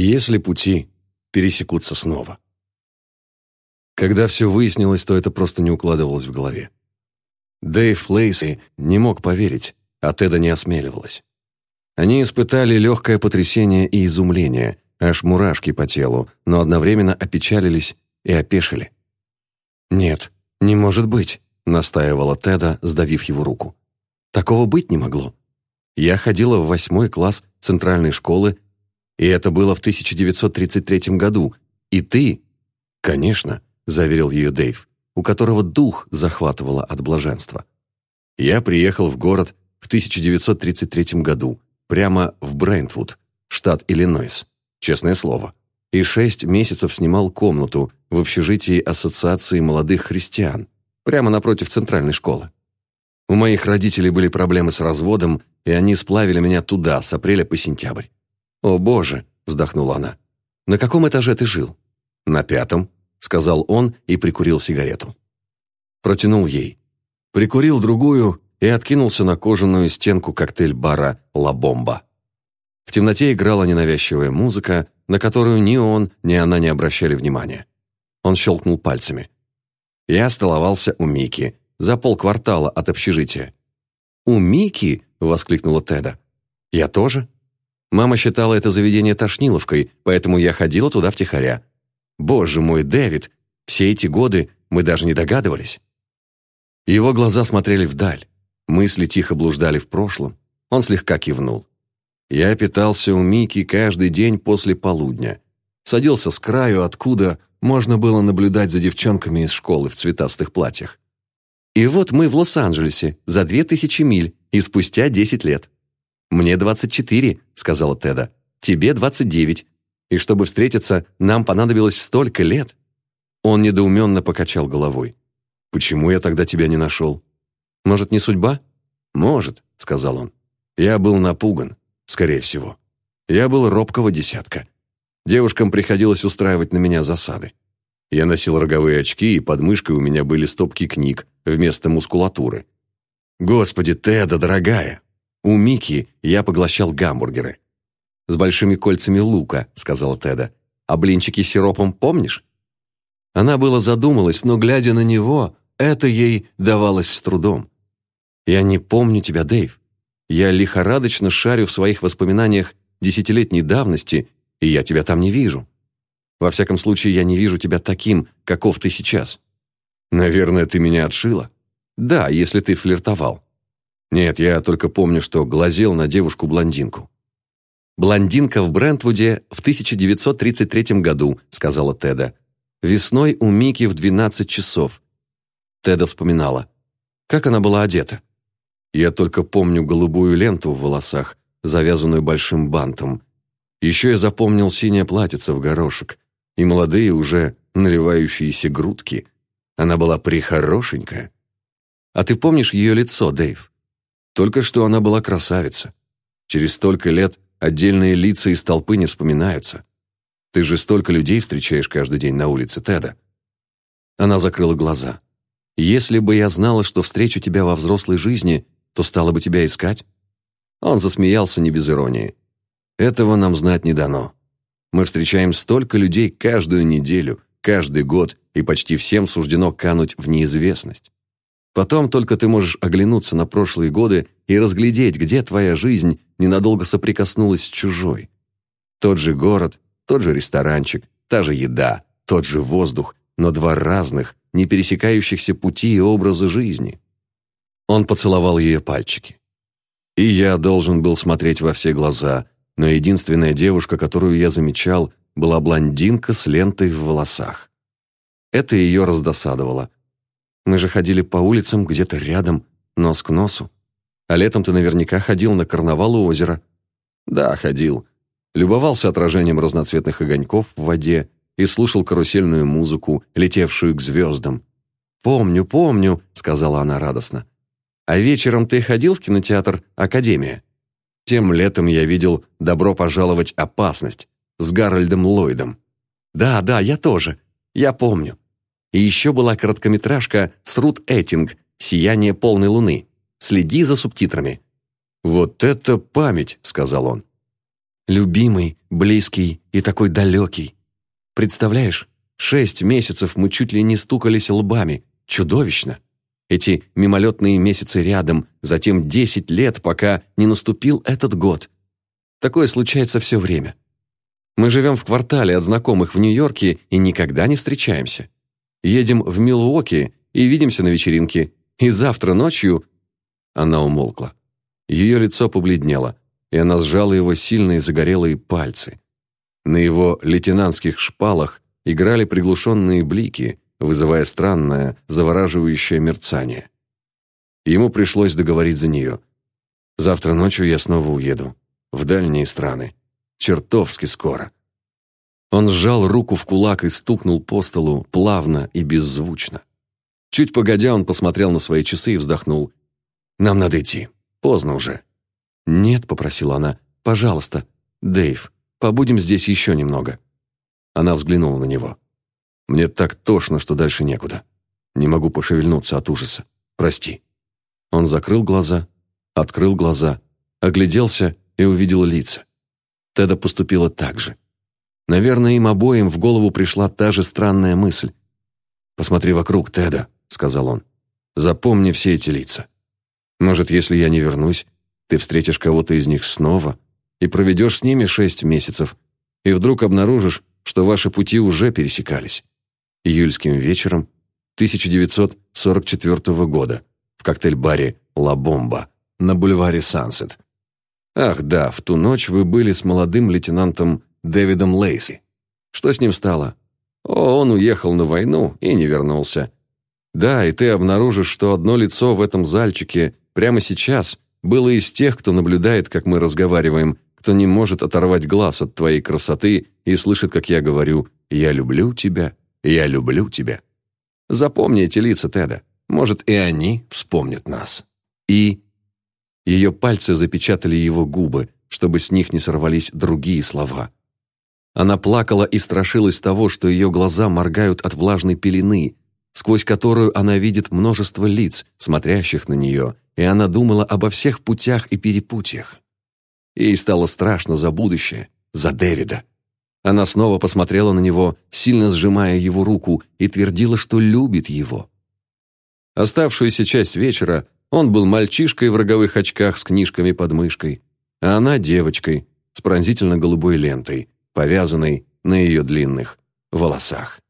если пути пересекутся снова. Когда все выяснилось, то это просто не укладывалось в голове. Дэйв Лейси не мог поверить, а Теда не осмеливалась. Они испытали легкое потрясение и изумление, аж мурашки по телу, но одновременно опечалились и опешили. «Нет, не может быть», — настаивала Теда, сдавив его руку. «Такого быть не могло. Я ходила в восьмой класс центральной школы, и это было в 1933 году, и ты...» «Конечно», — заверил ее Дэйв, у которого дух захватывало от блаженства. «Я приехал в город в 1933 году, прямо в Брентвуд, штат Иллинойс, честное слово, и шесть месяцев снимал комнату в общежитии Ассоциации молодых христиан, прямо напротив центральной школы. У моих родителей были проблемы с разводом, и они сплавили меня туда с апреля по сентябрь. «О, Боже!» – вздохнула она. «На каком этаже ты жил?» «На пятом», – сказал он и прикурил сигарету. Протянул ей. Прикурил другую и откинулся на кожаную стенку коктейль-бара «Ла Бомба». В темноте играла ненавязчивая музыка, на которую ни он, ни она не обращали внимания. Он щелкнул пальцами. Я столовался у Мики, за полквартала от общежития. «У Мики?» – воскликнула Теда. «Я тоже?» Мама считала это заведение тошниловкой, поэтому я ходила туда втихаря. Боже мой, Дэвид, все эти годы мы даже не догадывались. Его глаза смотрели вдаль. Мысли тихо блуждали в прошлом. Он слегка кивнул. Я питался у Мики каждый день после полудня. Садился с краю, откуда можно было наблюдать за девчонками из школы в цветастых платьях. И вот мы в Лос-Анджелесе, за две тысячи миль, и спустя десять лет. «Мне двадцать четыре», — сказала Теда. «Тебе двадцать девять. И чтобы встретиться, нам понадобилось столько лет». Он недоуменно покачал головой. «Почему я тогда тебя не нашел?» Может, не судьба? Может, сказал он. Я был напуган, скорее всего. Я был робкого десятка. Девушкам приходилось устраивать на меня засады. Я носил роговые очки, и под мышкой у меня были стопки книг вместо мускулатуры. Господи, Теда, дорогая! У Мики я поглощал гамбургеры. «С большими кольцами лука», — сказала Теда. «А блинчики с сиропом помнишь?» Она было задумалась, но, глядя на него, это ей давалось с трудом. Я не помню тебя, Дэйв. Я лихорадочно шарю в своих воспоминаниях десятилетней давности, и я тебя там не вижу. Во всяком случае, я не вижу тебя таким, каков ты сейчас. Наверное, ты меня отшила? Да, если ты флиртовал. Нет, я только помню, что глазел на девушку-блондинку. «Блондинка в Брентвуде в 1933 году», — сказала Теда. «Весной у Мики в 12 часов». Теда вспоминала. Как она была одета? Я только помню голубую ленту в волосах, завязанную большим бантом. Еще я запомнил синее платьице в горошек и молодые уже наливающиеся грудки. Она была прихорошенькая. А ты помнишь ее лицо, Дэйв? Только что она была красавица. Через столько лет отдельные лица из толпы не вспоминаются. Ты же столько людей встречаешь каждый день на улице Теда. Она закрыла глаза. Если бы я знала, что встречу тебя во взрослой жизни, то стала бы тебя искать?» Он засмеялся не без иронии. «Этого нам знать не дано. Мы встречаем столько людей каждую неделю, каждый год, и почти всем суждено кануть в неизвестность. Потом только ты можешь оглянуться на прошлые годы и разглядеть, где твоя жизнь ненадолго соприкоснулась с чужой. Тот же город, тот же ресторанчик, та же еда, тот же воздух, но два разных, не пересекающихся пути и образа жизни. Он поцеловал ее пальчики. И я должен был смотреть во все глаза, но единственная девушка, которую я замечал, была блондинка с лентой в волосах. Это ее раздосадовало. Мы же ходили по улицам где-то рядом, нос к носу. А летом ты наверняка ходил на карнавал у озера. Да, ходил. Любовался отражением разноцветных огоньков в воде и слушал карусельную музыку, летевшую к звездам. «Помню, помню», — сказала она радостно. А вечером ты ходил в кинотеатр «Академия»?» Тем летом я видел «Добро пожаловать, опасность» с Гарольдом Ллойдом. Да, да, я тоже. Я помню. И еще была короткометражка с Рут Эттинг «Сияние полной луны». Следи за субтитрами. «Вот это память», — сказал он. Любимый, близкий и такой далекий. Представляешь, шесть месяцев мы чуть ли не стукались лбами. Чудовищно. Эти мимолетные месяцы рядом, затем десять лет, пока не наступил этот год. Такое случается все время. Мы живем в квартале от знакомых в Нью-Йорке и никогда не встречаемся. Едем в Милуоки и видимся на вечеринке. И завтра ночью...» Она умолкла. Ее лицо побледнело, и она сжала его сильные загорелые пальцы. На его лейтенантских шпалах играли приглушенные блики, вызывая странное, завораживающее мерцание. Ему пришлось договорить за нее. «Завтра ночью я снова уеду. В дальние страны. Чертовски скоро». Он сжал руку в кулак и стукнул по столу плавно и беззвучно. Чуть погодя, он посмотрел на свои часы и вздохнул. «Нам надо идти. Поздно уже». «Нет», — попросила она, — «пожалуйста, Дэйв, побудем здесь еще немного». Она взглянула на него. «Мне так тошно, что дальше некуда. Не могу пошевельнуться от ужаса. Прости». Он закрыл глаза, открыл глаза, огляделся и увидел лица. Теда поступила так же. Наверное, им обоим в голову пришла та же странная мысль. «Посмотри вокруг, Теда», — сказал он. «Запомни все эти лица. Может, если я не вернусь, ты встретишь кого-то из них снова и проведешь с ними шесть месяцев, и вдруг обнаружишь, что ваши пути уже пересекались. Июльским вечером 1944 года в коктейль-баре «Ла Бомба» на бульваре Сансет. Ах да, в ту ночь вы были с молодым лейтенантом Дэвидом Лейси. Что с ним стало? О, он уехал на войну и не вернулся. Да, и ты обнаружишь, что одно лицо в этом зальчике прямо сейчас было из тех, кто наблюдает, как мы разговариваем, кто не может оторвать глаз от твоей красоты и слышит, как я говорю «Я люблю тебя, я люблю тебя». Запомни эти лица, Теда. Может, и они вспомнят нас. И... Ее пальцы запечатали его губы, чтобы с них не сорвались другие слова. Она плакала и страшилась того, что ее глаза моргают от влажной пелены, сквозь которую она видит множество лиц, смотрящих на нее, и она думала обо всех путях и перепутьях. Ей стало страшно за будущее, за Дэвида. Она снова посмотрела на него, сильно сжимая его руку, и твердила, что любит его. Оставшуюся часть вечера он был мальчишкой в роговых очках с книжками под мышкой, а она девочкой с пронзительно голубой лентой, повязанной на ее длинных волосах.